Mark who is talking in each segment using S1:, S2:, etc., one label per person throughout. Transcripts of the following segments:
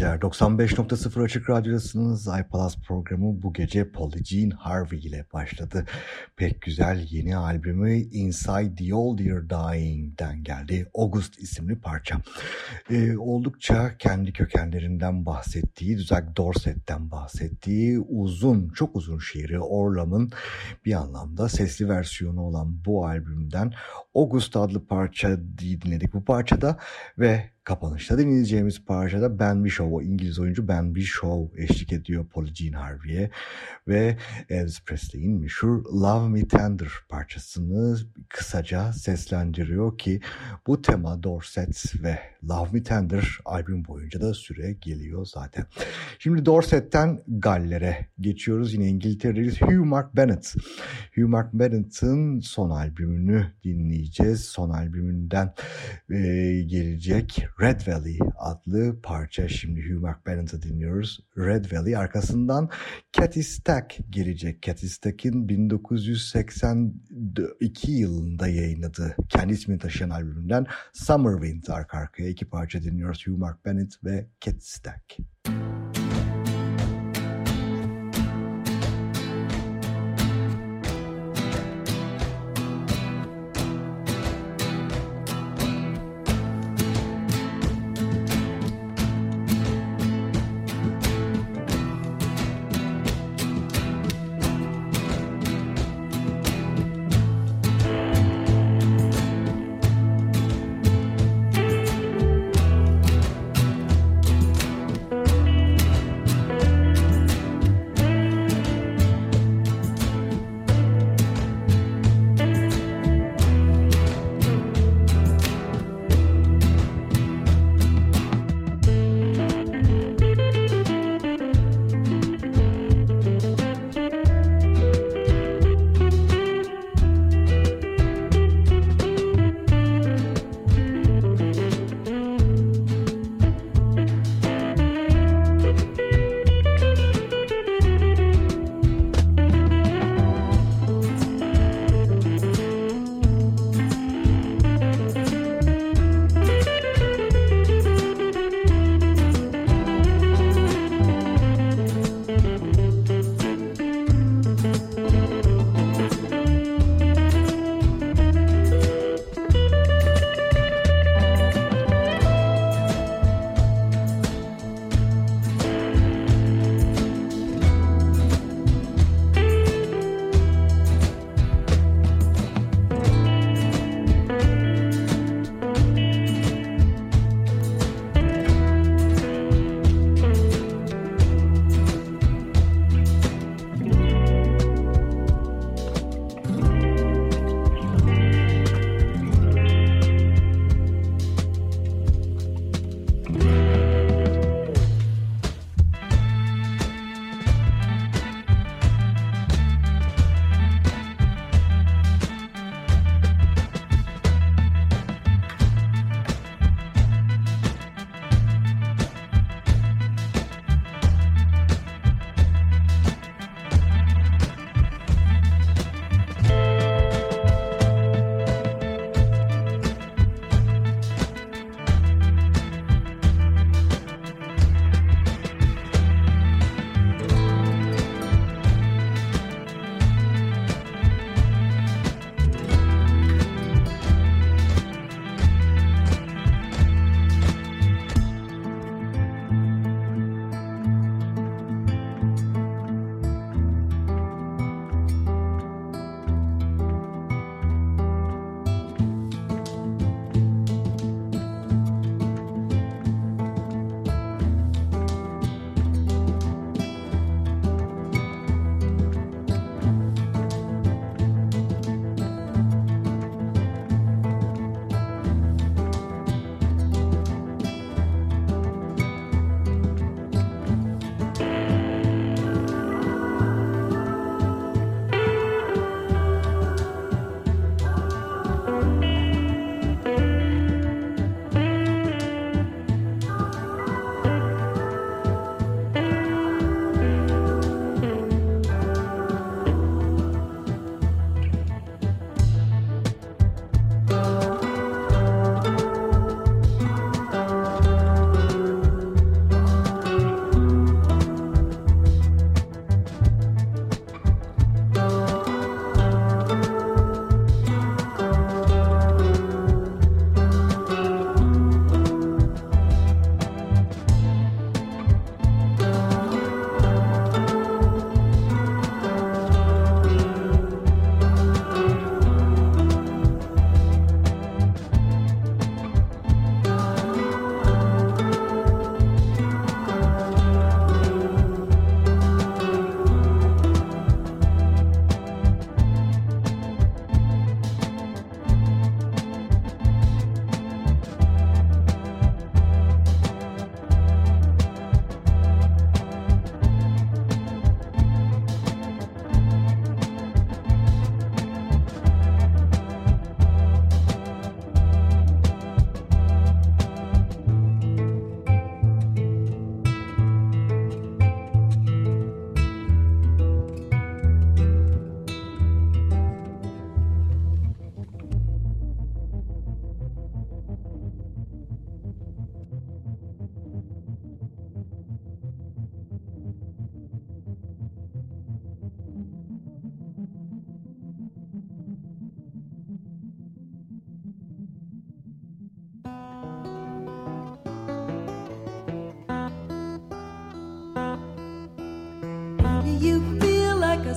S1: geceler. 95.0 Açık Radyo'dasınız. iPalaz programı bu gece Polly Jean Harvey ile başladı. Pek güzel yeni albümü Inside the Old Year Dying'den geldi. August isimli parça. Ee, oldukça kendi kökenlerinden bahsettiği, Düzak Dorset'ten bahsettiği uzun, çok uzun şiiri Orlam'ın bir anlamda sesli versiyonu olan bu albümden August adlı parça dinledik bu parçada ve Kapanışta dinleyeceğimiz parçada Ben Bishop, o İngiliz oyuncu Ben Bishop eşlik ediyor Polly Jean Harvey'e ve Elvis Presley'in meşhur Love Me Tender parçasını kısaca seslendiriyor ki bu tema Dorset ve Love Me Tender albüm boyunca da süre geliyor zaten. Şimdi Dorset'ten Galler'e geçiyoruz. Yine İngiltere'deyiz. Hugh Mark Bennett. Hugh Mark Bennett'ın son albümünü dinleyeceğiz. Son albümünden e, gelecek Red Valley adlı parça. Şimdi Hugh McBennett'ı dinliyoruz. Red Valley arkasından Cathy Stack gelecek. Cathy Stack'in 1982 yılında yayınladığı kendi ismini taşıyan albümünden Summer Wind arka arkaya iki parça dinliyoruz. Hugh McBennett ve Cathy Stack. Müzik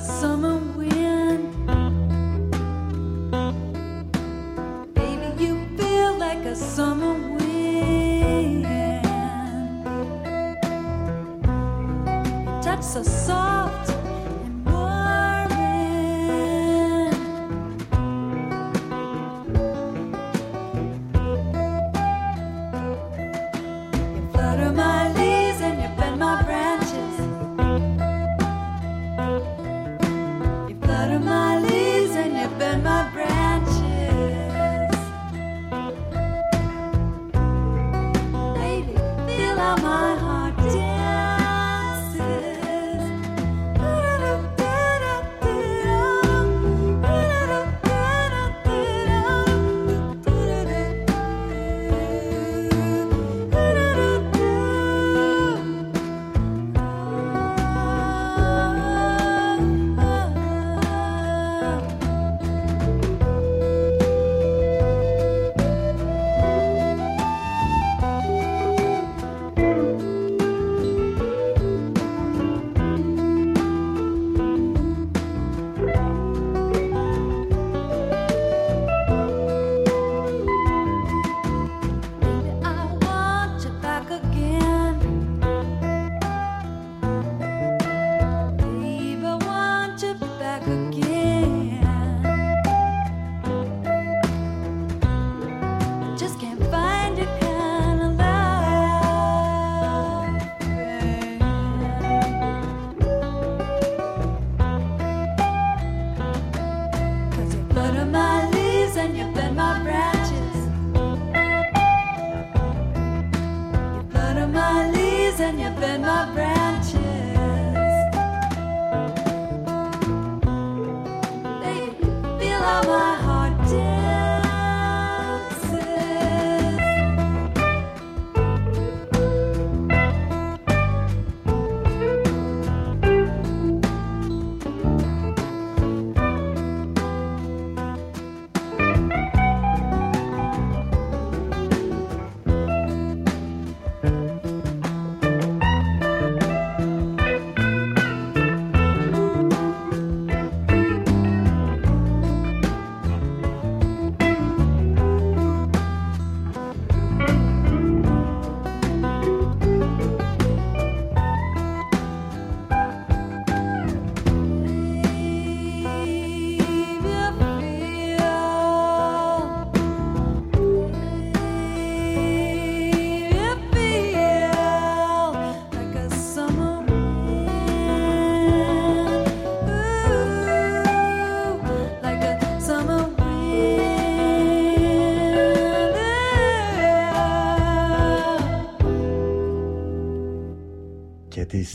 S1: summer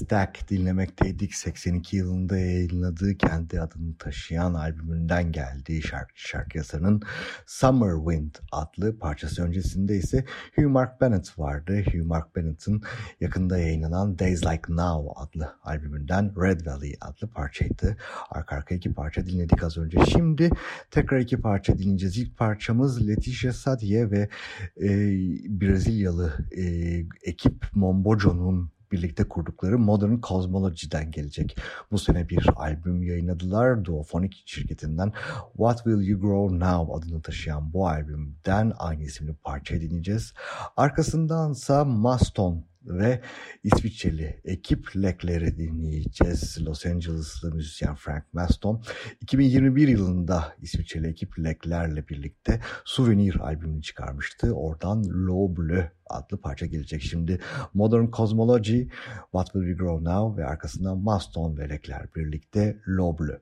S1: Stack dinlemekteydik. 82 yılında yayınladığı kendi adını taşıyan albümünden geldiği şarkı şarkı yazarının Summer Wind adlı parçası öncesinde ise Hugh Mark Bennett vardı. Hugh Mark Bennett'ın yakında yayınlanan Days Like Now adlı albümünden Red Valley adlı parçaydı. Arka arka iki parça dinledik az önce. Şimdi tekrar iki parça dinleyeceğiz. İlk parçamız Leticia Sadie ve e, Brezilyalı e, ekip Mombojo'nun birlikte kurdukları Modern Cosmology'den gelecek. Bu sene bir albüm yayınladılar. Duophonic şirketinden What Will You Grow Now adını taşıyan bu albümden aynı isimli parça dinleyeceğiz. Arkasındansa Maston ve İsviçreli ekip Lekler'i dinleyeceğiz. Los Angeles'lı müzisyen Frank Maston 2021 yılında İsviçreli ekip Lekler'le birlikte Souvenir albümünü çıkarmıştı. Oradan Low Bleu adlı parça gelecek şimdi. Modern Cosmology, What Will We Grow Now ve arkasından Maston ve Lekler birlikte Low Bleu.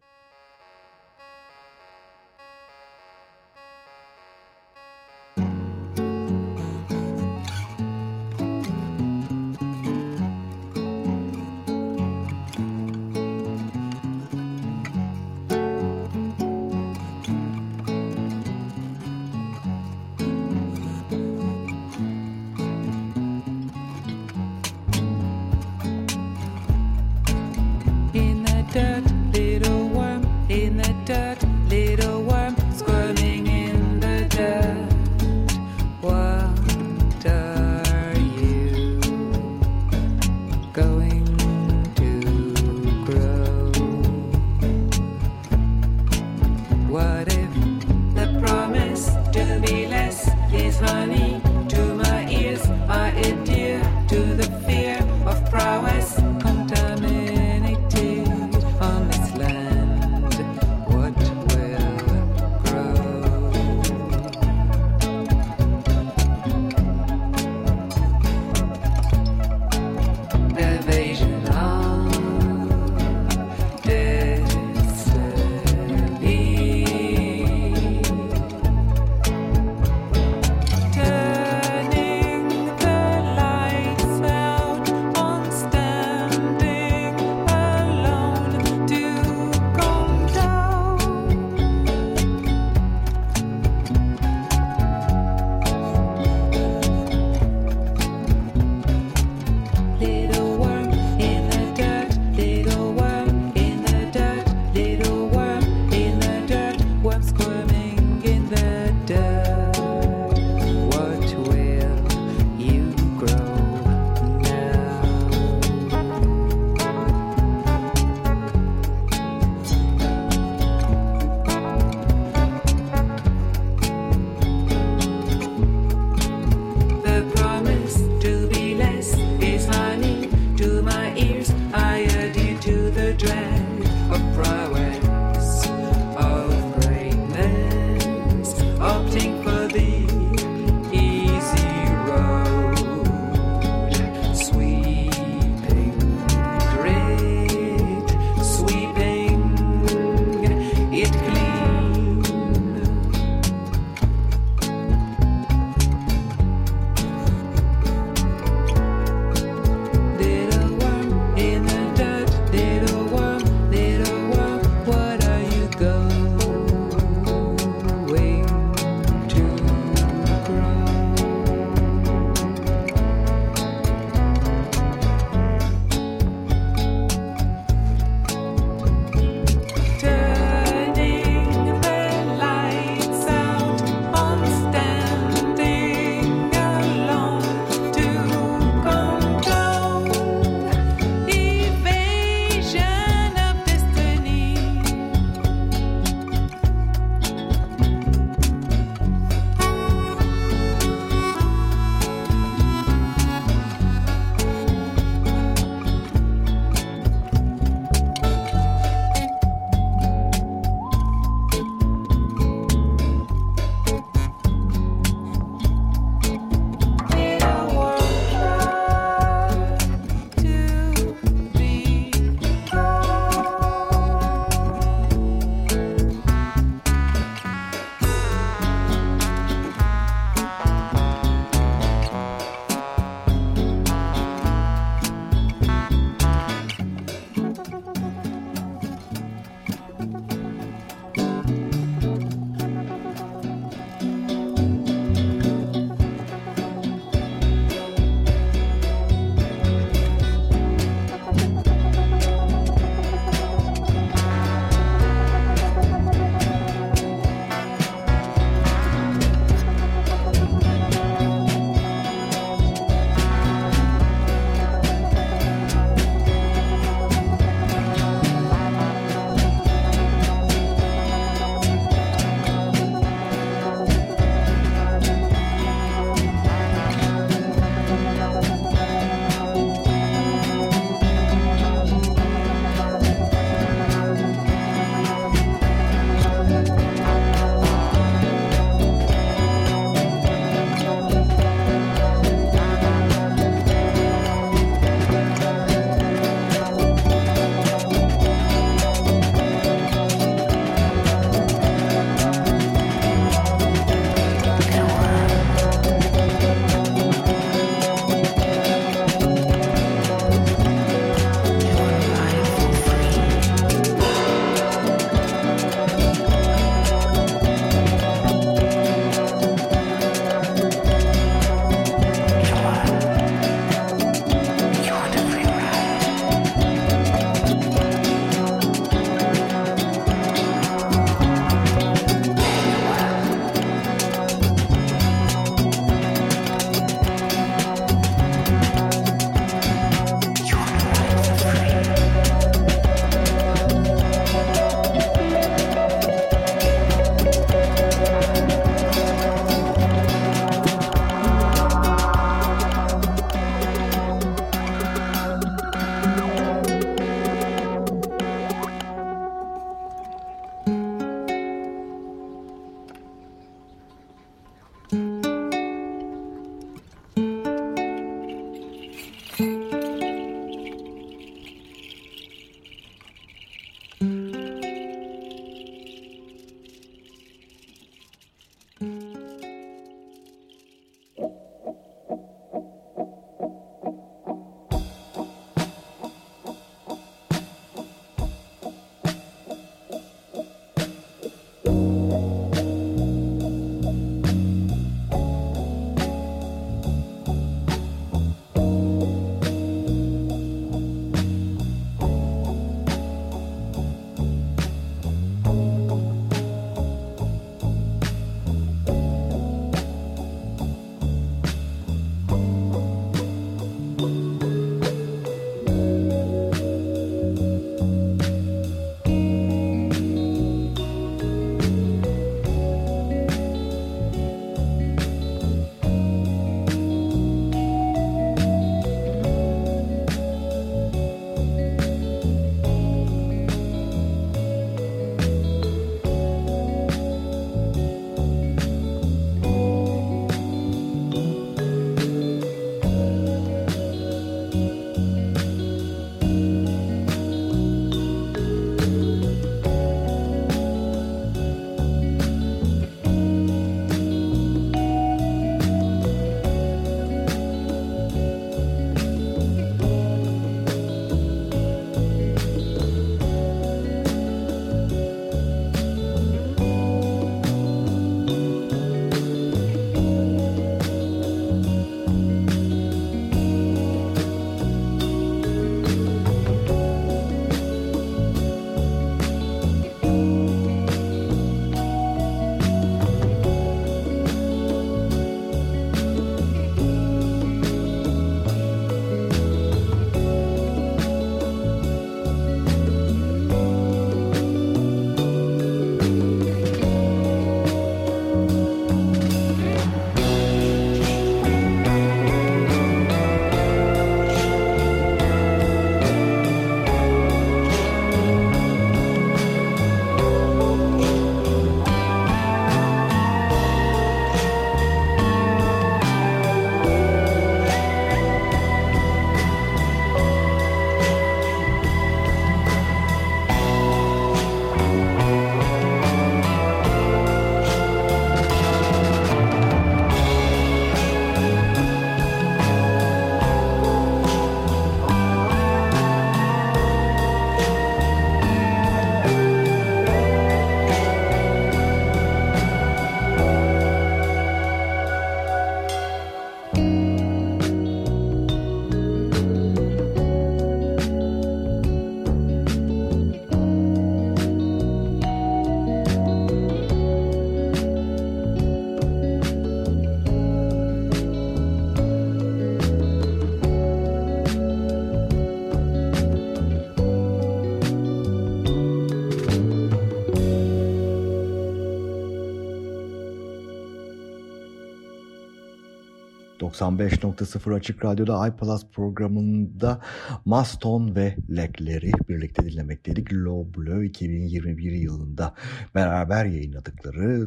S2: 95.0 Açık Radyo'da iPlus programında Maston ve Lekler'i birlikte dinlemekteydik. Low Bleu 2021 yılında beraber yayınladıkları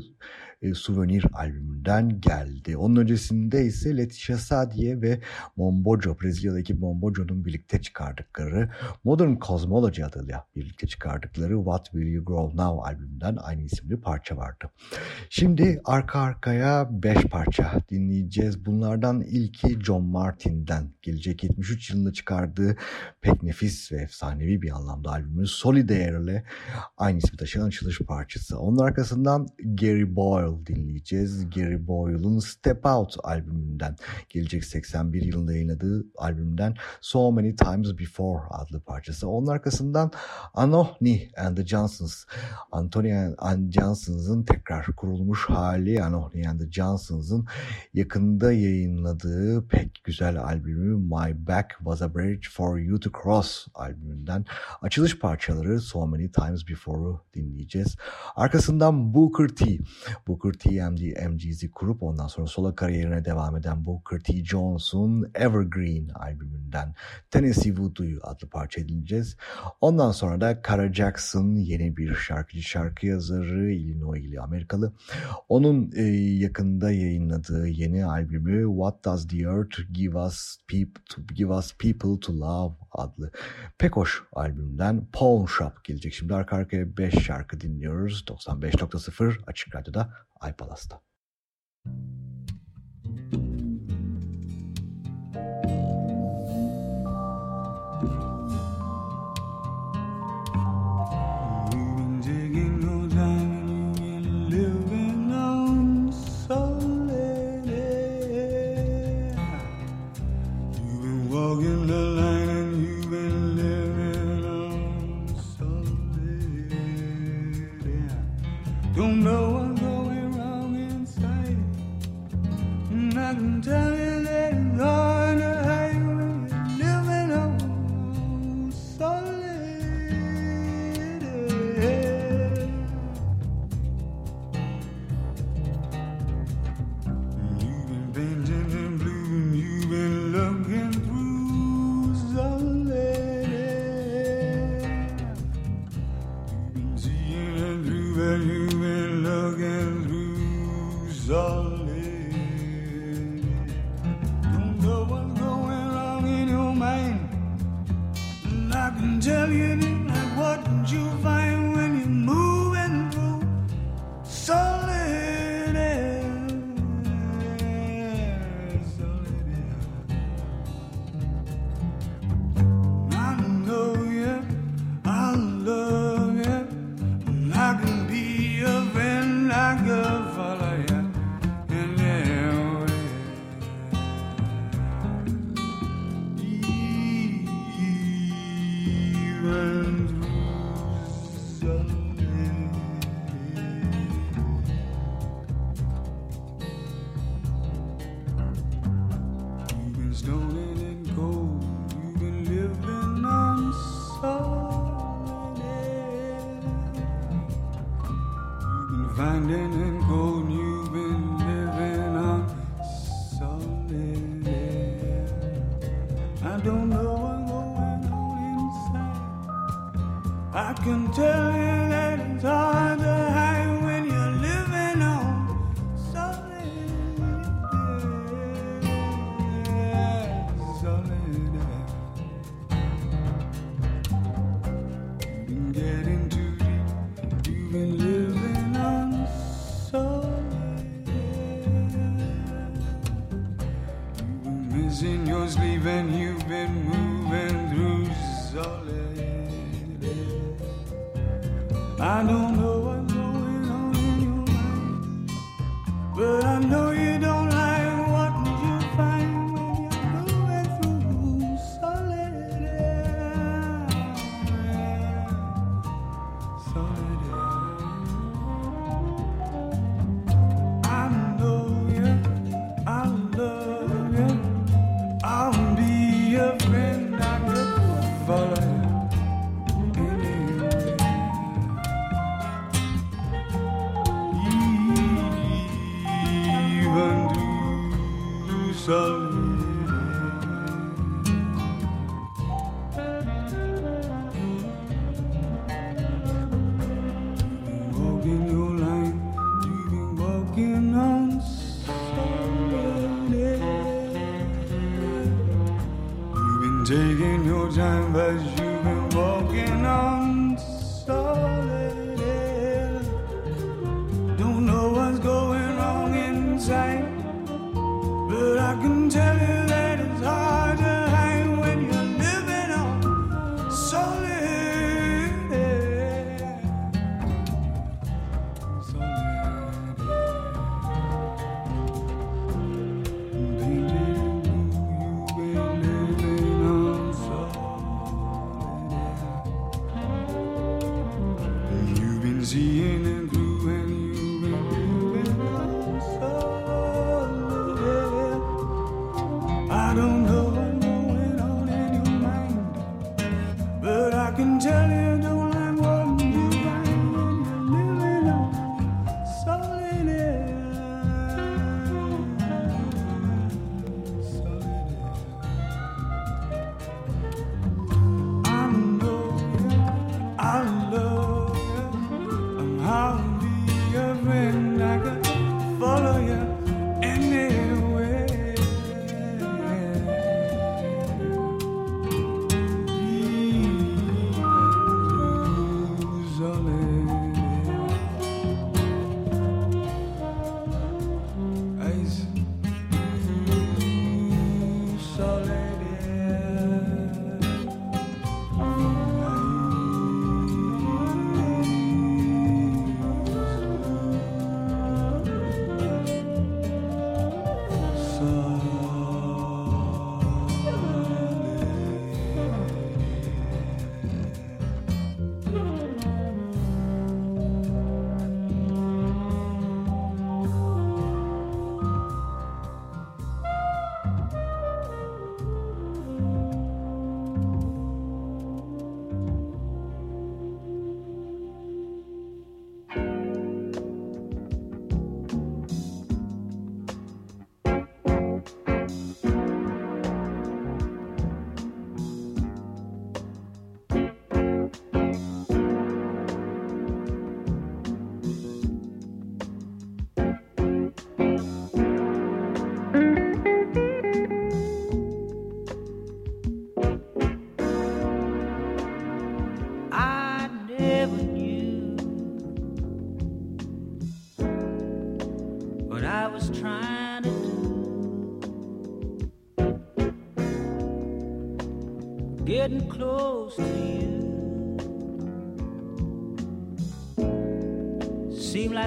S2: e, Souvenir albümünden geldi. Onun öncesinde ise Leticia Sadie ve Mombojo, Brezilya'daki Mombojo'nun birlikte çıkardıkları Modern Cosmology adıyla birlikte çıkardıkları What Will You Grow Now albümünden aynı isimli parça vardı. Şimdi arka arkaya 5 parça dinleyeceğiz. Bunlardan ilki John Martin'den gelecek 73 yılında çıkardığı pek nefis ve efsanevi bir anlamda albümü Solidaire ile aynı ismi taşıyan açılış parçası. Onun arkasından Gary Boyle Boyle dinleyeceğiz. Gary Boyle'un Step Out albümünden gelecek 81 yılında yayınladığı albümden So Many Times Before adlı parçası. Onun arkasından Anohni and the Johnsons. Anthony and Johnsons'ın tekrar kurulmuş hali Anohni and the Johnsons'ın yakında yayınladığı pek güzel albümü My Back Was a Bridge for You to Cross albümünden açılış parçaları So Many Times Before'u dinleyeceğiz. Arkasından Booker T. Bu Booker T. MD, MGZ kurup ondan sonra solo kariyerine devam eden Booker T. Jones'un Evergreen albümünden Tennessee Voodoo adlı parça edineceğiz. Ondan sonra da Kara Jackson yeni bir şarkıcı, şarkı yazarı, Illinois'li Amerikalı. Onun e, yakında yayınladığı yeni albümü What Does the Earth Give Us People to, Give Us People to Love adlı pek hoş albümden Pawn Shop gelecek. Şimdi arka arkaya 5 şarkı dinliyoruz. 95.0 Açık Radyo'da iPad asta.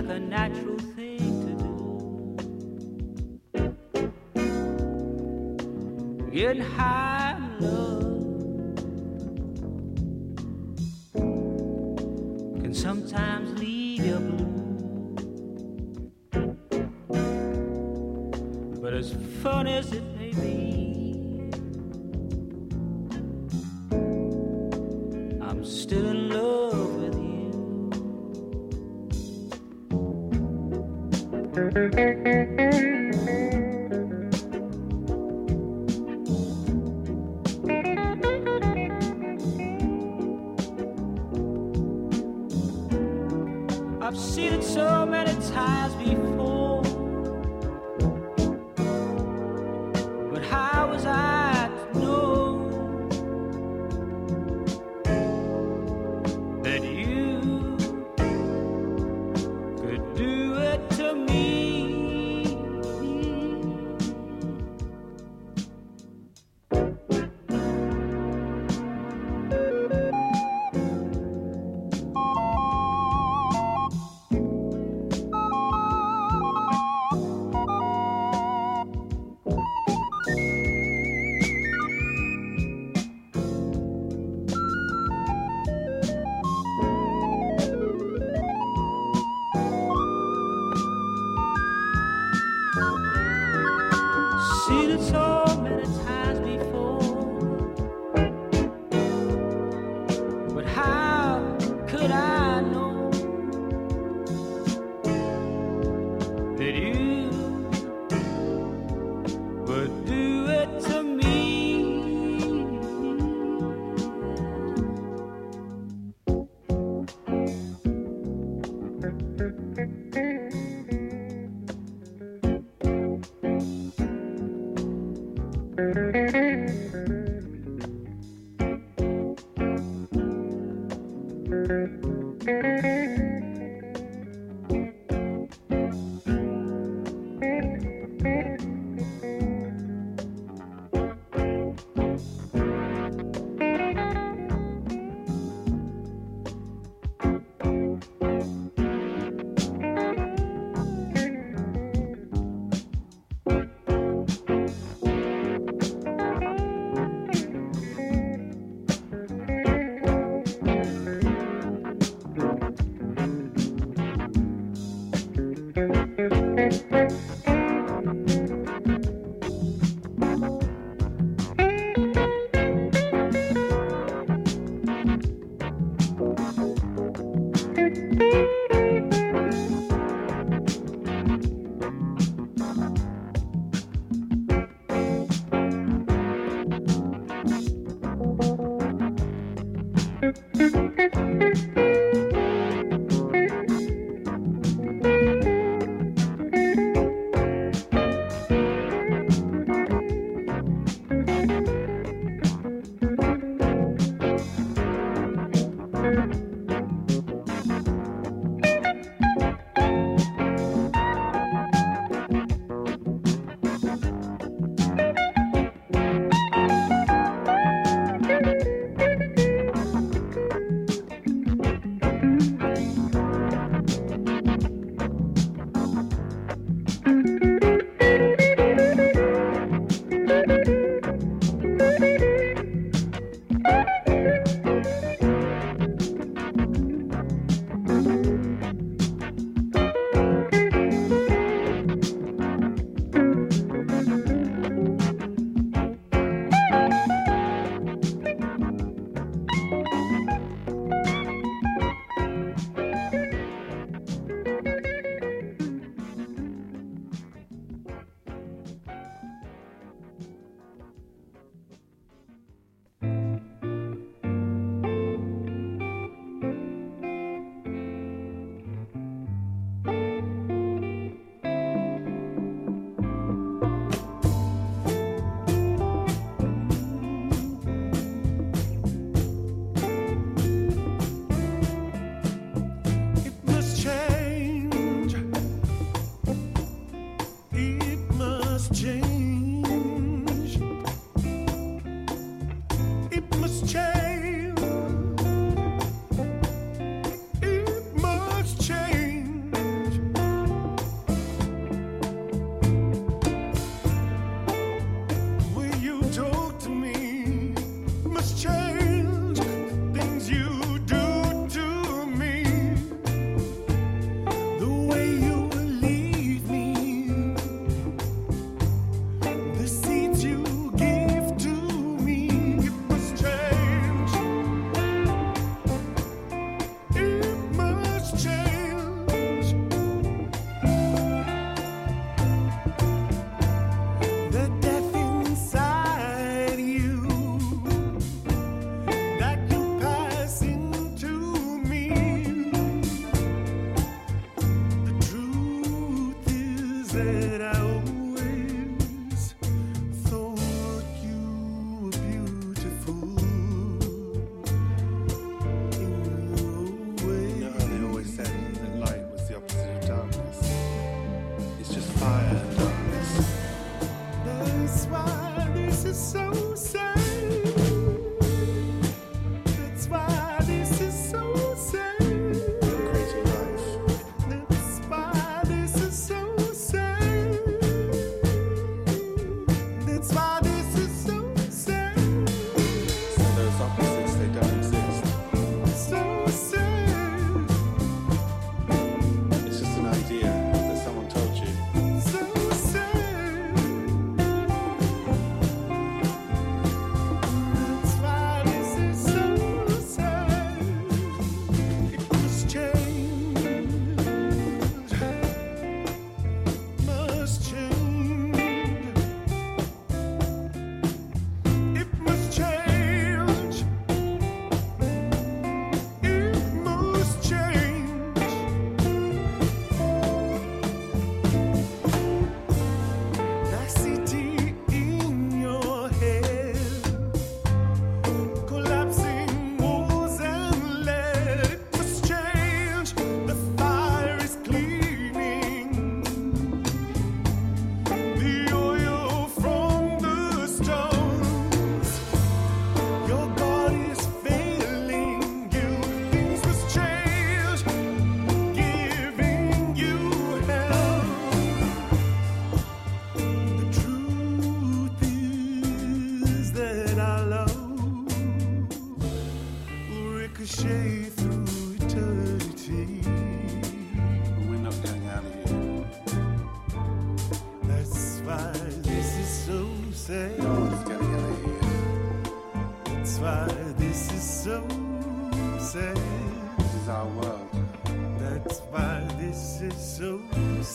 S2: like
S3: a natural thing to do. Getting high in love can sometimes leave you blue. But as fun as it may be.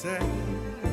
S4: say.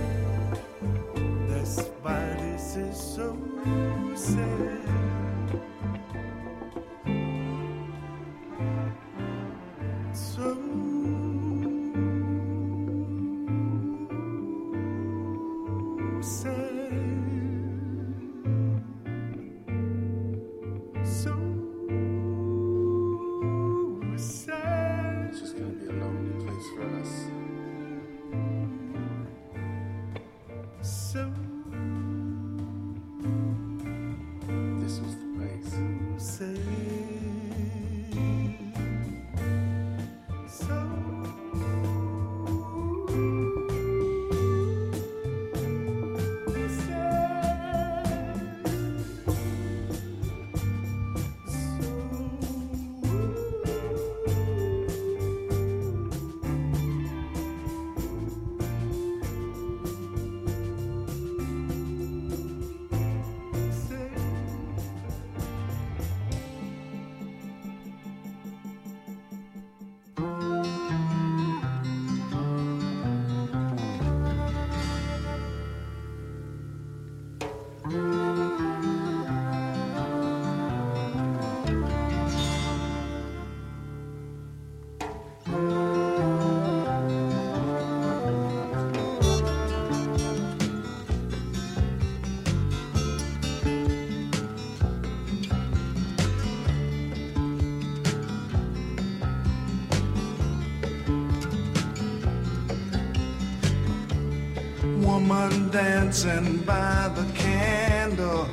S4: Dancing by the candle.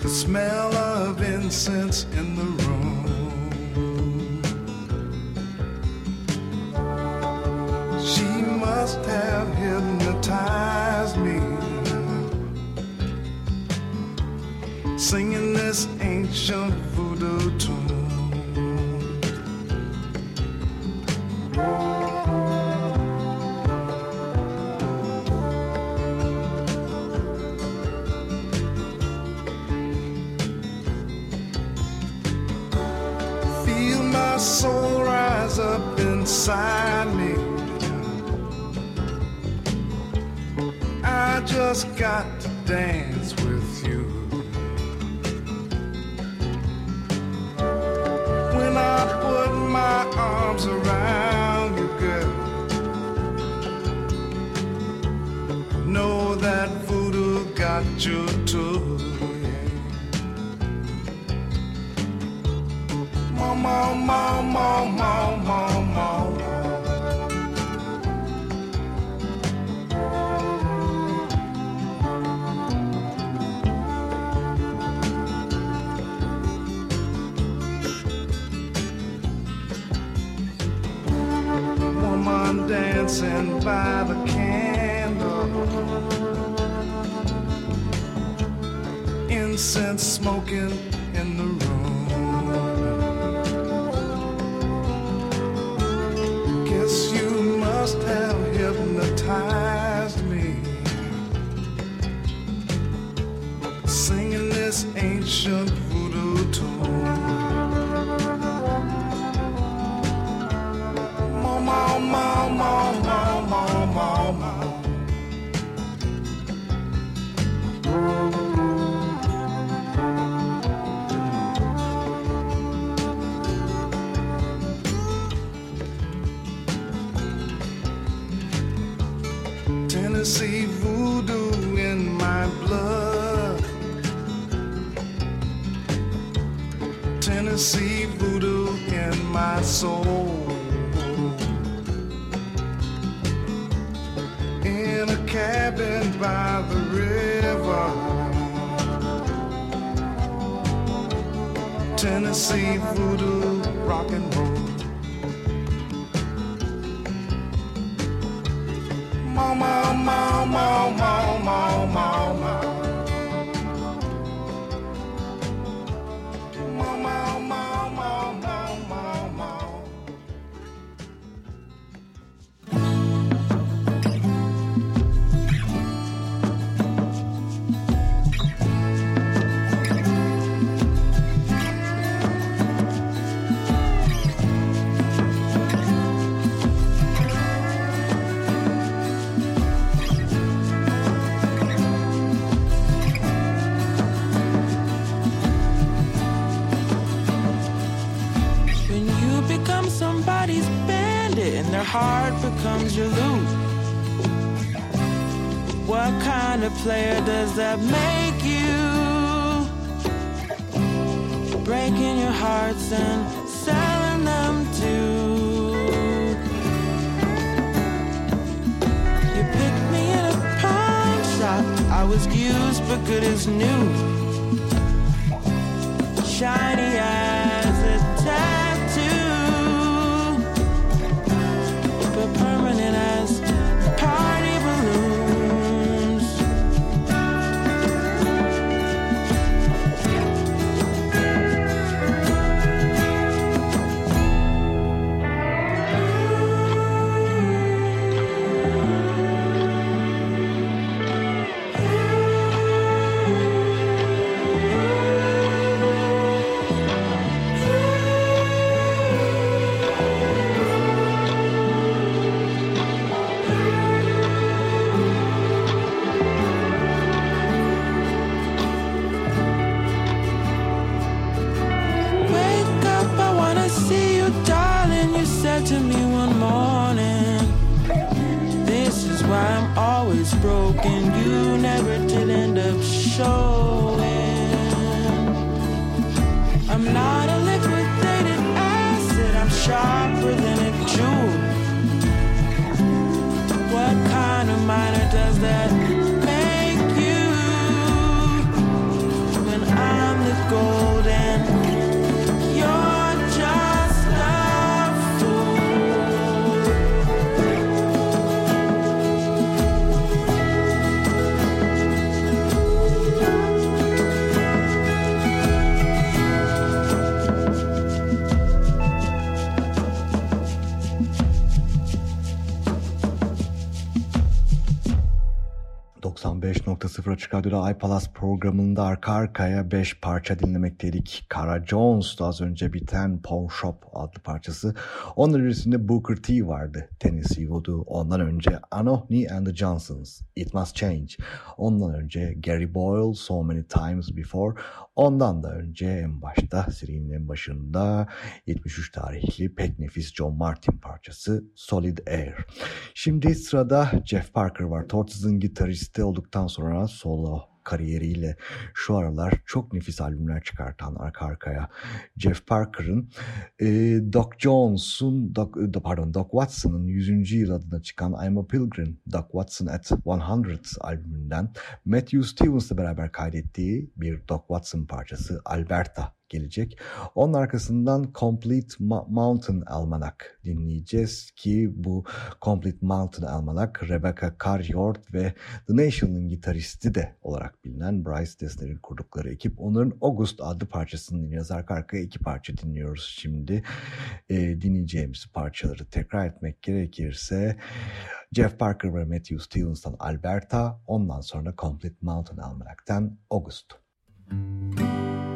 S4: The smell of incense in the room. She must have hypnotized me. Singing this ancient voodoo up inside me. I just got to dance with you. When I put my arms around you, girl, know that voodoo got you too. Mama, mama, mama, mama. Woman dancing by the candle. Incense smoking
S5: kind of player does that make you? Breaking your hearts and selling them too. You picked me in a pawn shop. I was used but good as new. Shiny as
S1: ...95.0 Açık Radyo'da iPalas programında arka arkaya 5 parça dinlemekteydik. Kara Jones'tu az önce biten Pawn Shop adlı parçası. Onun öncesinde Booker T vardı. Tennessee Voodoo. Ondan önce Anohni and the Johnsons. It Must Change. Ondan önce Gary Boyle So Many Times Before. Ondan da önce en başta serinin en başında 73 tarihli pek nefis John Martin parçası Solid Air. Şimdi sırada Jeff Parker var. Tortoise'ın gitaristi olduktan sonra solo kariyeriyle şu aralar çok nefis albümler çıkartan arka arkaya Jeff Parker'ın e, Doc Jones'un Doc, pardon Doc Watson'ın 100. yıl adına çıkan I'm a Pilgrim Doc Watson at 100 albümünden Matthew Stevens'la beraber kaydettiği bir Doc Watson parçası Alberta gelecek. Onun arkasından Complete Mountain Almanac dinleyeceğiz ki bu Complete Mountain Almanac Rebecca Carriord ve The Nation'ın gitaristi de olarak bilinen Bryce Dessner'in kurdukları ekip. Onların August adlı parçasını dinliyoruz. Arka arkaya iki parça dinliyoruz şimdi. Ee, dinleyeceğimiz parçaları tekrar etmek gerekirse Jeff Parker ve Matthew Stevens'tan Alberta, ondan sonra Complete Mountain Almanac'ten August.
S6: Thank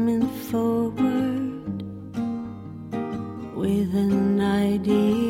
S6: coming forward with an idea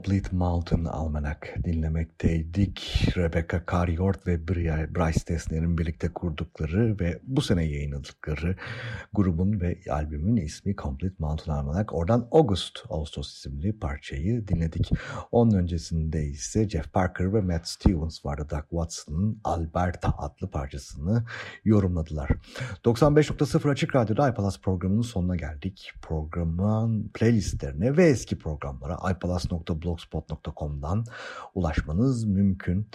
S1: Complete Mountain Almanac dinlemekteydik. Rebecca Caryort ve Bryce Dessner'in birlikte kurdukları ve bu sene yayınladıkları grubun ve albümün ismi Complete Mountain Almanac. Oradan August, Ağustos isimli parçayı dinledik. Onun öncesinde ise Jeff Parker ve Matt Stevens vardı. Doug Watson'ın Alberta adlı parçasını yorumladılar. 95.0 Açık Radyo'da iPalas programının sonuna geldik. Programın playlistlerine ve eski programlara iPalas.blogspot.com'dan ulaşmanız mümkün.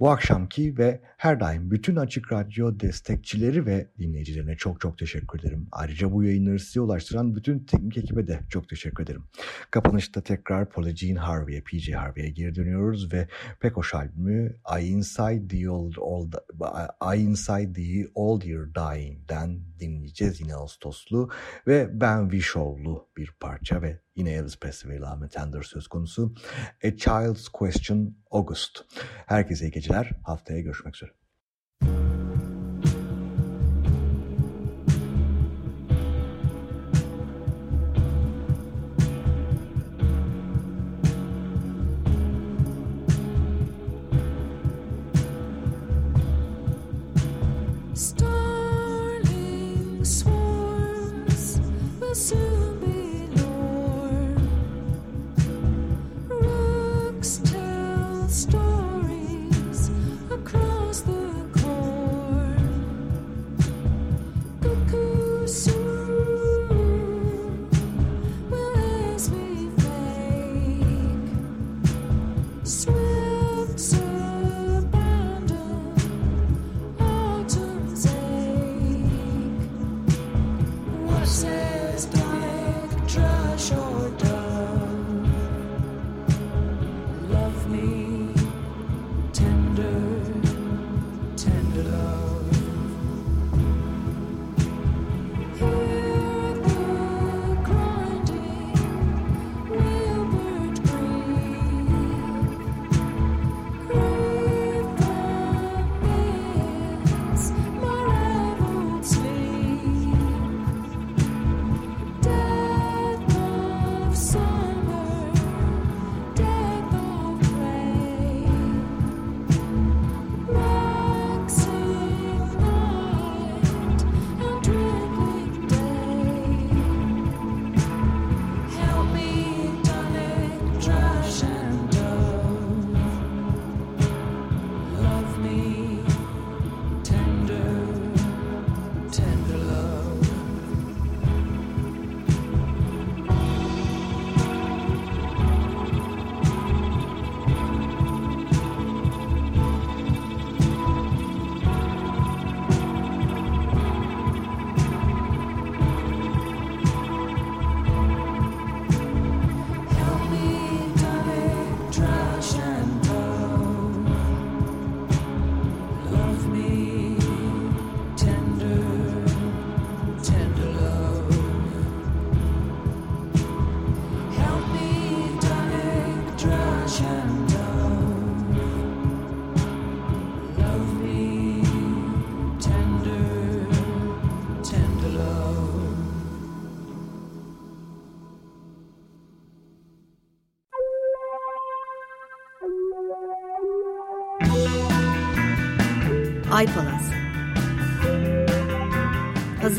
S1: Bu akşamki ve her daim bütün Açık Radyo destekçileri ve dinleyicilerine çok çok teşekkür ederim. Ayrıca bu yayınları size ulaştıran bütün teknik ekibe de çok teşekkür ederim. Kapanışta tekrar Paula Jean Harvey'e, PJ Harvey'e geri dönüyoruz ve pek hoş albümü I Inside the Old, old I Inside the Old Year Dying'den dinleyeceğiz yine Ağustoslu ve Ben Wishow'lu bir parça ve yine Elvis Presley ve Ilham Tender söz konusu A Child's Question August. Herkese iyi geceler. Haftaya görüşmek üzere.